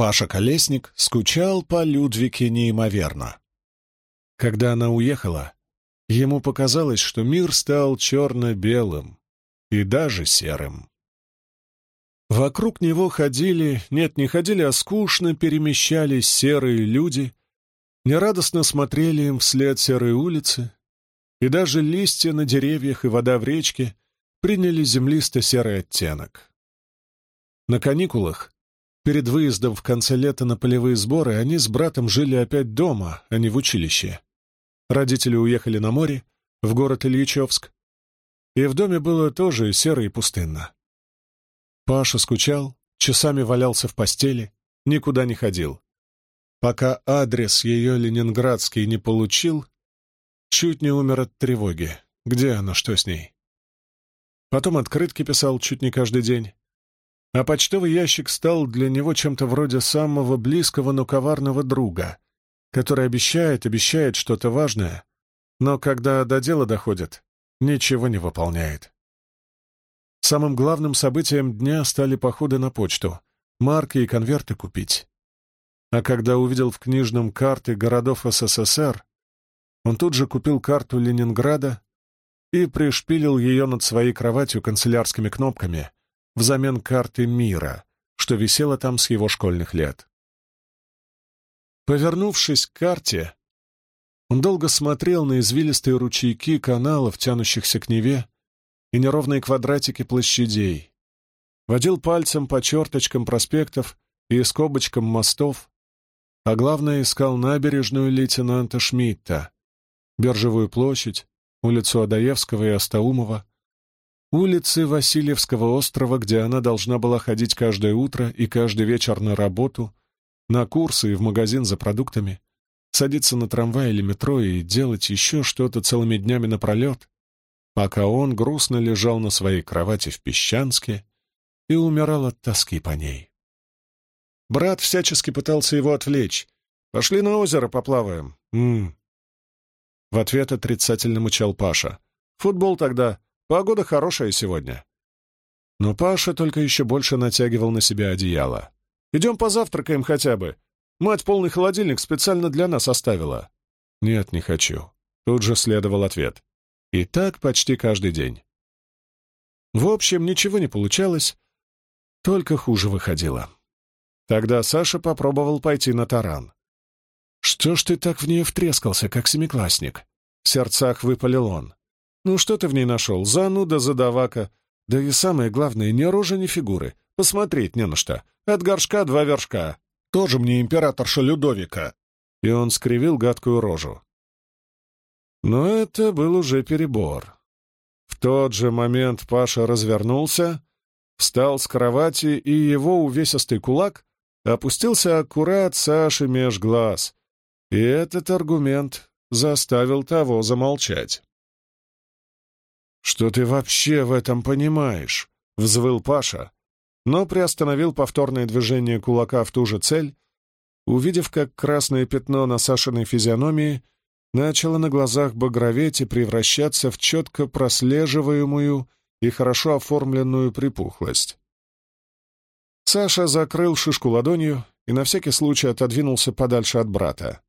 Паша Колесник скучал по Людвике неимоверно. Когда она уехала, ему показалось, что мир стал черно-белым и даже серым. Вокруг него ходили, нет, не ходили, а скучно перемещались серые люди, нерадостно смотрели им вслед серые улицы, и даже листья на деревьях и вода в речке приняли землисто-серый оттенок. На каникулах, перед выездом в конце лета на полевые сборы, они с братом жили опять дома, а не в училище. Родители уехали на море, в город Ильичевск, и в доме было тоже серо и пустынно. Паша скучал, часами валялся в постели, никуда не ходил. Пока адрес ее ленинградский не получил, чуть не умер от тревоги. Где она, что с ней? Потом открытки писал чуть не каждый день. А почтовый ящик стал для него чем-то вроде самого близкого, но коварного друга, который обещает, обещает что-то важное, но когда до дела доходит, ничего не выполняет. Самым главным событием дня стали походы на почту, марки и конверты купить. А когда увидел в книжном карты городов СССР, он тут же купил карту Ленинграда и пришпилил ее над своей кроватью канцелярскими кнопками взамен карты мира, что висела там с его школьных лет. Повернувшись к карте, он долго смотрел на извилистые ручейки каналов, тянущихся к Неве, и неровные квадратики площадей. Водил пальцем по черточкам проспектов и скобочкам мостов, а главное, искал набережную лейтенанта Шмидта, Биржевую площадь, улицу Адаевского и Остаумова, улицы Васильевского острова, где она должна была ходить каждое утро и каждый вечер на работу, на курсы и в магазин за продуктами, садиться на трамвай или метро и делать еще что-то целыми днями напролет, пока он грустно лежал на своей кровати в Песчанске и умирал от тоски по ней. Брат всячески пытался его отвлечь. «Пошли на озеро поплаваем». «М -м. В ответ отрицательно мычал Паша. «Футбол тогда. Погода хорошая сегодня». Но Паша только еще больше натягивал на себя одеяло. «Идем позавтракаем хотя бы. Мать полный холодильник специально для нас оставила». «Нет, не хочу». Тут же следовал ответ. И так почти каждый день. В общем, ничего не получалось, только хуже выходило. Тогда Саша попробовал пойти на таран. «Что ж ты так в нее втрескался, как семиклассник?» В сердцах выпалил он. «Ну что ты в ней нашел? Зануда, задавака. Да и самое главное, ни рожи, ни фигуры. Посмотреть не на что. От горшка два вершка. Тоже мне императорша Людовика». И он скривил гадкую рожу. Но это был уже перебор. В тот же момент Паша развернулся, встал с кровати, и его увесистый кулак опустился аккурат Саши меж глаз. И этот аргумент заставил того замолчать. «Что ты вообще в этом понимаешь?» — взвыл Паша, но приостановил повторное движение кулака в ту же цель, увидев, как красное пятно на Сашиной физиономии — начало на глазах багроветь и превращаться в четко прослеживаемую и хорошо оформленную припухлость. Саша закрыл шишку ладонью и на всякий случай отодвинулся подальше от брата.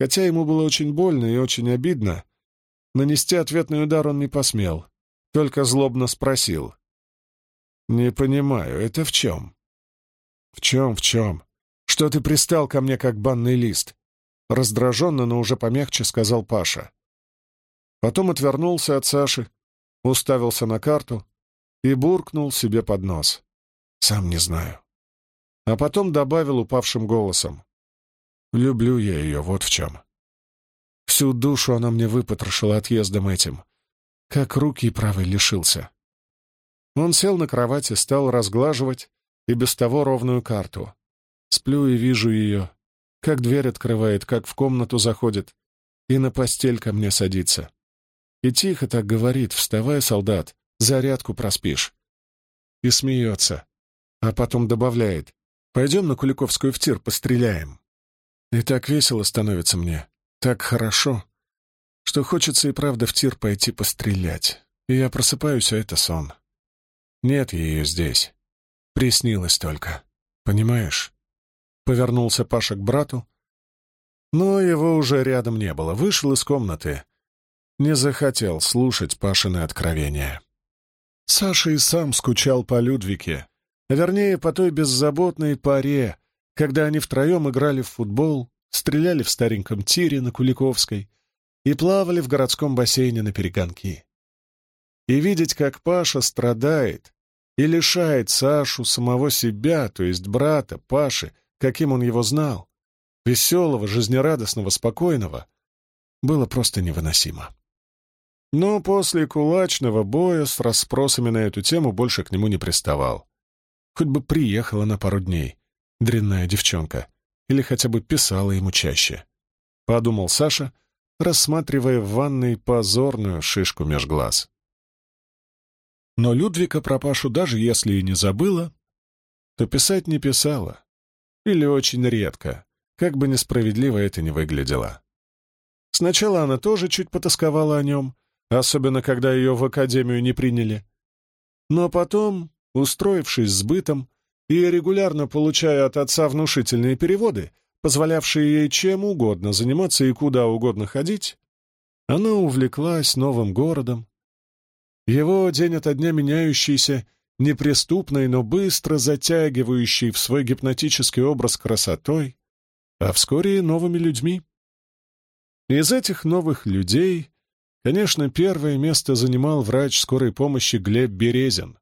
Хотя ему было очень больно и очень обидно, нанести ответный удар он не посмел, только злобно спросил. «Не понимаю, это в чем?» «В чем, в чем? Что ты пристал ко мне, как банный лист? Раздраженно, но уже помягче сказал Паша. Потом отвернулся от Саши, уставился на карту и буркнул себе под нос. «Сам не знаю». А потом добавил упавшим голосом. «Люблю я ее, вот в чем. Всю душу она мне выпотрошила отъездом этим, как руки правой лишился». Он сел на кровати, стал разглаживать и без того ровную карту. Сплю и вижу ее, как дверь открывает, как в комнату заходит и на постель ко мне садится. И тихо так говорит, вставай, солдат, зарядку проспишь. И смеется, а потом добавляет, пойдем на Куликовскую в тир, постреляем. И так весело становится мне, так хорошо, что хочется и правда в тир пойти пострелять. И я просыпаюсь, а это сон. Нет ее здесь. Приснилось только. Понимаешь? — повернулся Паша к брату. Но его уже рядом не было. Вышел из комнаты. Не захотел слушать Пашины откровения. Саша и сам скучал по Людвике, вернее, по той беззаботной паре, когда они втроем играли в футбол, стреляли в стареньком тире на Куликовской и плавали в городском бассейне на перегонки. И видеть, как Паша страдает и лишает Сашу самого себя, то есть брата Паши, каким он его знал, веселого, жизнерадостного, спокойного, было просто невыносимо. Но после кулачного боя с расспросами на эту тему больше к нему не приставал. Хоть бы приехала на пару дней, дрянная девчонка, или хотя бы писала ему чаще. Подумал Саша, рассматривая в ванной позорную шишку меж глаз. Но Людвика про Пашу даже если и не забыла, то писать не писала, или очень редко, как бы несправедливо это ни выглядело. Сначала она тоже чуть потасковала о нем, особенно когда ее в академию не приняли. Но потом, устроившись с бытом и регулярно получая от отца внушительные переводы, позволявшие ей чем угодно заниматься и куда угодно ходить, она увлеклась новым городом. Его день ото дня меняющийся неприступной, но быстро затягивающей в свой гипнотический образ красотой, а вскоре и новыми людьми. Из этих новых людей, конечно, первое место занимал врач скорой помощи Глеб Березин.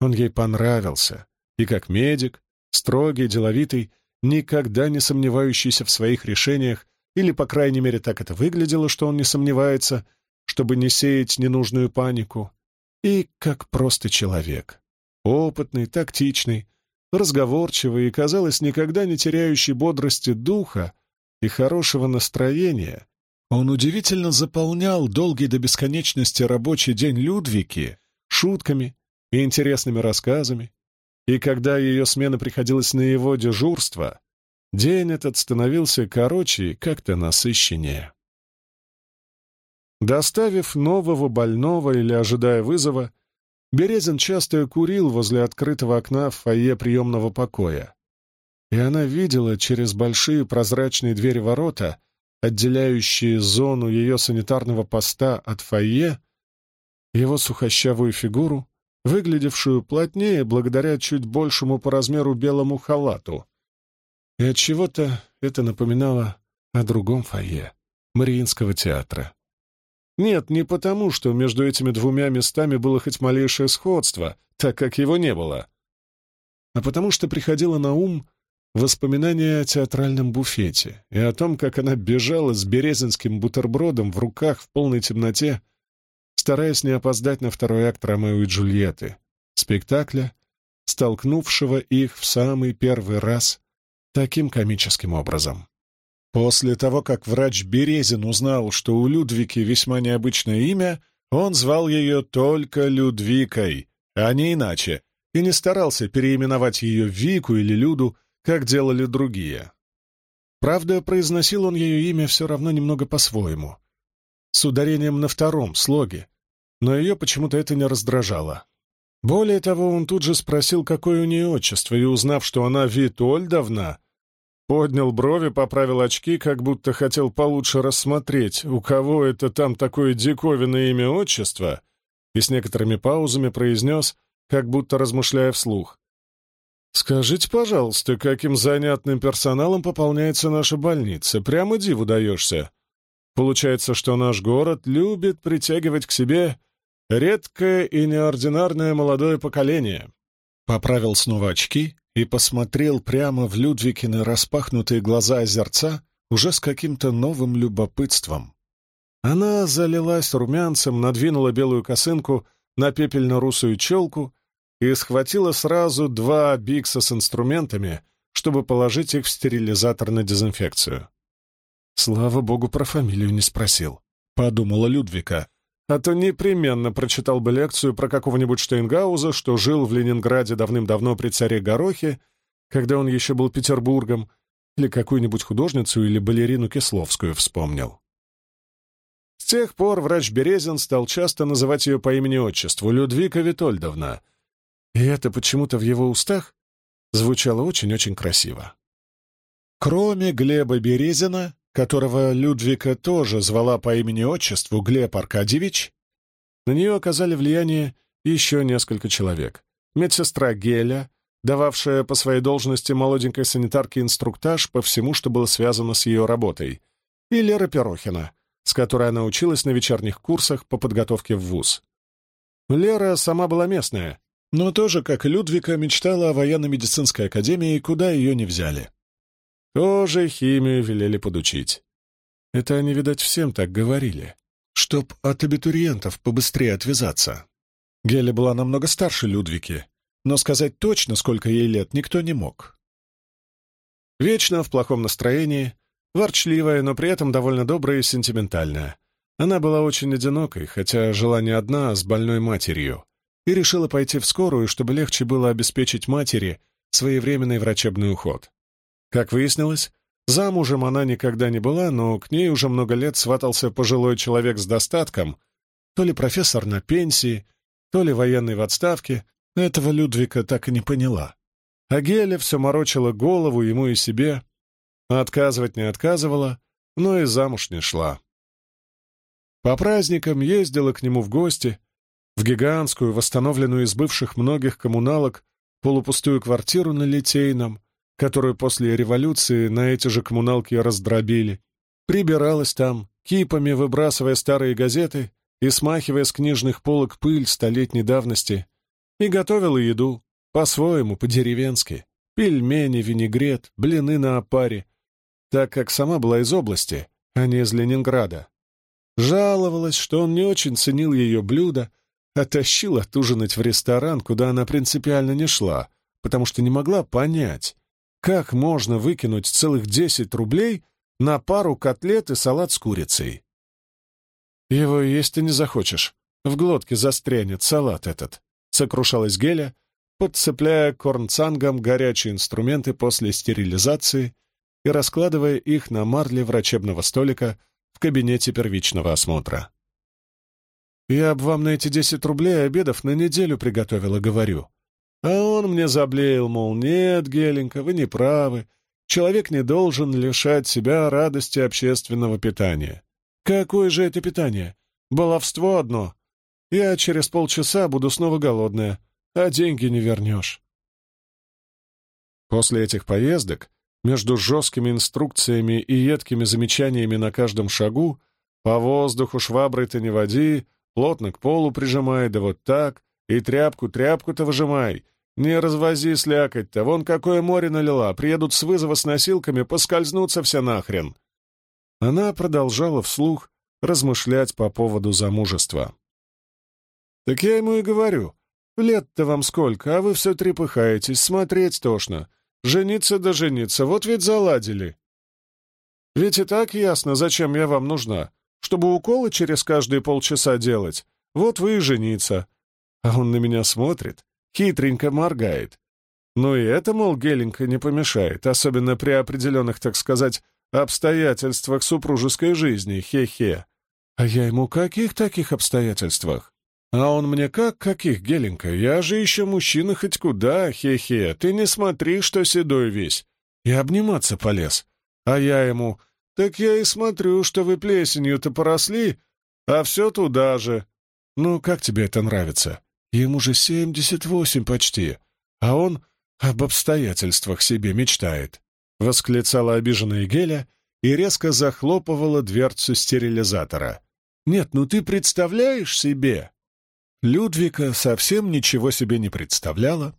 Он ей понравился, и как медик, строгий, деловитый, никогда не сомневающийся в своих решениях, или, по крайней мере, так это выглядело, что он не сомневается, чтобы не сеять ненужную панику, и как просто человек. Опытный, тактичный, разговорчивый и, казалось, никогда не теряющий бодрости духа и хорошего настроения, он удивительно заполнял долгий до бесконечности рабочий день Людвики шутками и интересными рассказами, и когда ее смена приходилась на его дежурство, день этот становился короче и как-то насыщеннее. Доставив нового больного или ожидая вызова, Березин часто курил возле открытого окна в фойе приемного покоя. И она видела через большие прозрачные двери ворота, отделяющие зону ее санитарного поста от фойе, его сухощавую фигуру, выглядевшую плотнее благодаря чуть большему по размеру белому халату. И от чего то это напоминало о другом фойе Мариинского театра. Нет, не потому, что между этими двумя местами было хоть малейшее сходство, так как его не было, а потому что приходило на ум воспоминание о театральном буфете и о том, как она бежала с березинским бутербродом в руках в полной темноте, стараясь не опоздать на второй акт «Ромео и Джульетты», спектакля, столкнувшего их в самый первый раз таким комическим образом. После того, как врач Березин узнал, что у Людвики весьма необычное имя, он звал ее только Людвикой, а не иначе, и не старался переименовать ее Вику или Люду, как делали другие. Правда, произносил он ее имя все равно немного по-своему, с ударением на втором слоге, но ее почему-то это не раздражало. Более того, он тут же спросил, какое у нее отчество, и, узнав, что она Витольдовна, Поднял брови, поправил очки, как будто хотел получше рассмотреть, у кого это там такое диковинное имя отчество, и с некоторыми паузами произнес, как будто размышляя вслух. «Скажите, пожалуйста, каким занятным персоналом пополняется наша больница? Прямо диву даешься. Получается, что наш город любит притягивать к себе редкое и неординарное молодое поколение». Поправил снова очки и посмотрел прямо в Людвикины распахнутые глаза озерца уже с каким-то новым любопытством. Она залилась румянцем, надвинула белую косынку на пепельно-русую челку и схватила сразу два бикса с инструментами, чтобы положить их в стерилизатор на дезинфекцию. «Слава богу, про фамилию не спросил», — подумала Людвика, а то непременно прочитал бы лекцию про какого-нибудь Штейнгауза, что жил в Ленинграде давным-давно при царе Горохе, когда он еще был Петербургом, или какую-нибудь художницу или балерину Кисловскую вспомнил. С тех пор врач Березин стал часто называть ее по имени-отчеству Людвика Витольдовна, и это почему-то в его устах звучало очень-очень красиво. Кроме Глеба Березина, которого Людвика тоже звала по имени-отчеству Глеб Аркадьевич, на нее оказали влияние еще несколько человек. Медсестра Геля, дававшая по своей должности молоденькой санитарке инструктаж по всему, что было связано с ее работой, и Лера Перохина, с которой она училась на вечерних курсах по подготовке в ВУЗ. Лера сама была местная, но тоже, как и Людвика, мечтала о военно-медицинской академии, куда ее не взяли. Тоже химию велели подучить. Это они, видать, всем так говорили, чтоб от абитуриентов побыстрее отвязаться. Геля была намного старше Людвики, но сказать точно, сколько ей лет, никто не мог. Вечно в плохом настроении, ворчливая, но при этом довольно добрая и сентиментальная. Она была очень одинокой, хотя жила не одна, а с больной матерью, и решила пойти в скорую, чтобы легче было обеспечить матери своевременный врачебный уход. Как выяснилось, замужем она никогда не была, но к ней уже много лет сватался пожилой человек с достатком, то ли профессор на пенсии, то ли военный в отставке, этого Людвика так и не поняла. А Геля все морочила голову ему и себе, а отказывать не отказывала, но и замуж не шла. По праздникам ездила к нему в гости, в гигантскую, восстановленную из бывших многих коммуналок, полупустую квартиру на Литейном, которую после революции на эти же коммуналки раздробили, прибиралась там, кипами выбрасывая старые газеты и смахивая с книжных полок пыль столетней давности, и готовила еду, по-своему, по-деревенски, пельмени, винегрет, блины на опаре, так как сама была из области, а не из Ленинграда. Жаловалась, что он не очень ценил ее блюда, а тащил отужинать в ресторан, куда она принципиально не шла, потому что не могла понять, как можно выкинуть целых десять рублей на пару котлет и салат с курицей. Его есть ты не захочешь, в глотке застрянет салат этот, сокрушалась Геля, подцепляя корнцангом горячие инструменты после стерилизации и раскладывая их на марле врачебного столика в кабинете первичного осмотра. «Я б вам на эти десять рублей обедов на неделю приготовила, говорю. А он мне заблеял, мол, нет, Геленька, вы не правы. Человек не должен лишать себя радости общественного питания. Какое же это питание? Баловство одно. Я через полчаса буду снова голодная, а деньги не вернешь. После этих поездок между жесткими инструкциями и едкими замечаниями на каждом шагу «по воздуху шваброй-то не води», «плотно к полу прижимай, да вот так», и «тряпку, тряпку-то выжимай», «не развози слякоть-то, вон какое море налила, приедут с вызова с носилками, поскользнутся все нахрен». Она продолжала вслух размышлять по поводу замужества. «Так я ему и говорю, лет-то вам сколько, а вы все трепыхаетесь, смотреть тошно». Жениться да жениться, вот ведь заладили. Ведь и так ясно, зачем я вам нужна. Чтобы уколы через каждые полчаса делать. Вот вы и жениться. А он на меня смотрит, хитренько моргает. Ну и это, мол, геленько не помешает, особенно при определенных, так сказать, обстоятельствах супружеской жизни, хе-хе. А я ему каких таких обстоятельствах? А он мне как, каких, Геленька, я же еще мужчина хоть куда, хе-хе, ты не смотри, что седой весь. И обниматься полез. А я ему, так я и смотрю, что вы плесенью-то поросли, а все туда же. Ну, как тебе это нравится? Ему же семьдесят восемь почти, а он об обстоятельствах себе мечтает. Восклицала обиженная Геля и резко захлопывала дверцу стерилизатора. «Нет, ну ты представляешь себе?» Людвика совсем ничего себе не представляла.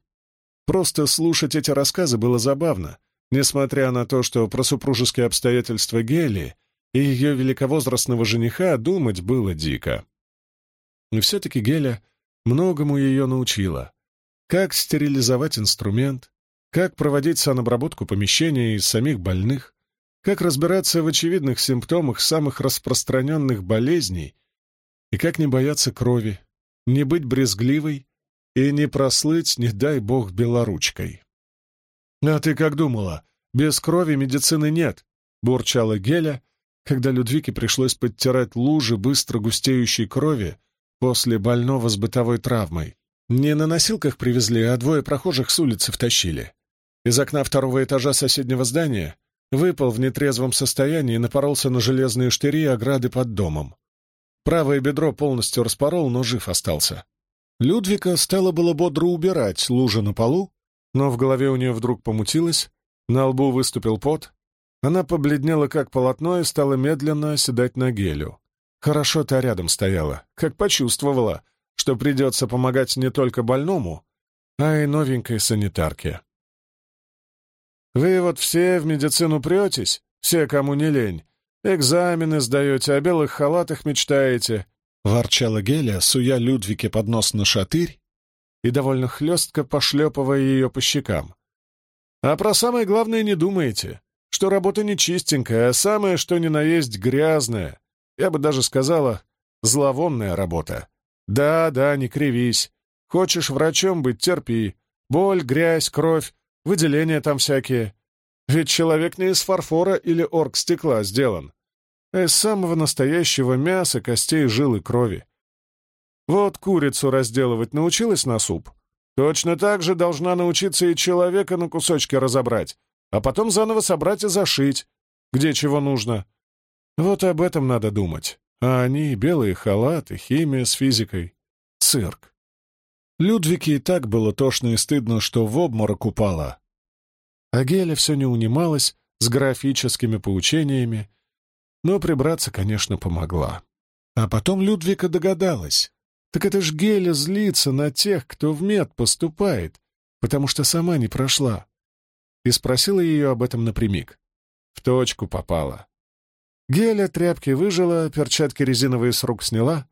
Просто слушать эти рассказы было забавно, несмотря на то, что про супружеские обстоятельства Гели и ее великовозрастного жениха думать было дико. И все-таки Геля многому ее научила. Как стерилизовать инструмент, как проводить санобработку помещения из самих больных, как разбираться в очевидных симптомах самых распространенных болезней и как не бояться крови, не быть брезгливой и не прослыть, не дай бог, белоручкой. «А ты как думала? Без крови медицины нет», — бурчала Геля, когда Людвике пришлось подтирать лужи быстро густеющей крови после больного с бытовой травмой. Не на носилках привезли, а двое прохожих с улицы втащили. Из окна второго этажа соседнего здания выпал в нетрезвом состоянии и напоролся на железные штыри и ограды под домом. Правое бедро полностью распорол, но жив остался. Людвика стала было бодро убирать лужи на полу, но в голове у нее вдруг помутилось, на лбу выступил пот, она побледнела как полотно и стала медленно оседать на гелю. Хорошо та рядом стояла, как почувствовала, что придется помогать не только больному, а и новенькой санитарке. «Вы вот все в медицину претесь, все, кому не лень, экзамены сдаете, о белых халатах мечтаете», — ворчала Геля, суя Людвике под нос на шатырь и довольно хлестко пошлепывая ее по щекам. «А про самое главное не думаете, что работа не чистенькая, а самое, что ни на есть, грязная, я бы даже сказала, зловонная работа. Да, да, не кривись. Хочешь врачом быть, терпи. Боль, грязь, кровь, выделения там всякие. Ведь человек не из фарфора или оргстекла сделан, а из самого настоящего мяса, костей, жил и крови. Вот курицу разделывать научилась на суп. Точно так же должна научиться и человека на кусочки разобрать, а потом заново собрать и зашить, где чего нужно. Вот об этом надо думать. А они — белые халаты, химия с физикой. Цирк. Людвике и так было тошно и стыдно, что в обморок упала. А Геля все не унималась с графическими поучениями, но прибраться, конечно, помогла. А потом Людвика догадалась. Так это ж Геля злится на тех, кто в мед поступает, потому что сама не прошла. И спросила ее об этом напрямик. В точку попала. Геля тряпки выжила, перчатки резиновые с рук сняла,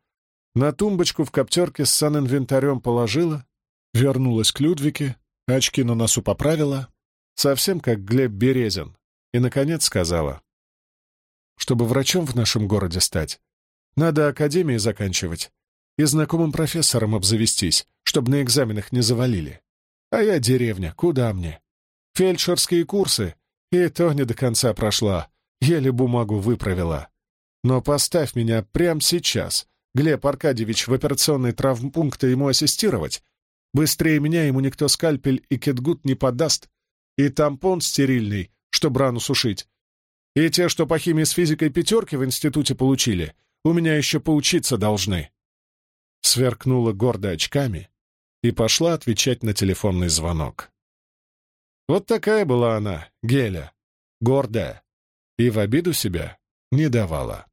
на тумбочку в коптерке с санинвентарем положила, вернулась к Людвике, очки на носу поправила, совсем как Глеб Березин, и, наконец, сказала, «Чтобы врачом в нашем городе стать, надо академии заканчивать и знакомым профессором обзавестись, чтобы на экзаменах не завалили. А я деревня, куда мне? Фельдшерские курсы, и то не до конца прошла, еле бумагу выправила. Но поставь меня прямо сейчас, Глеб Аркадьевич, в операционный травмпункт ему ассистировать. Быстрее меня ему никто скальпель и кетгут не подаст, и тампон стерильный, чтобы рану сушить. И те, что по химии с физикой пятерки в институте получили, у меня еще поучиться должны сверкнула гордо очками и пошла отвечать на телефонный звонок. Вот такая была она, Геля, гордая, и в обиду себя не давала.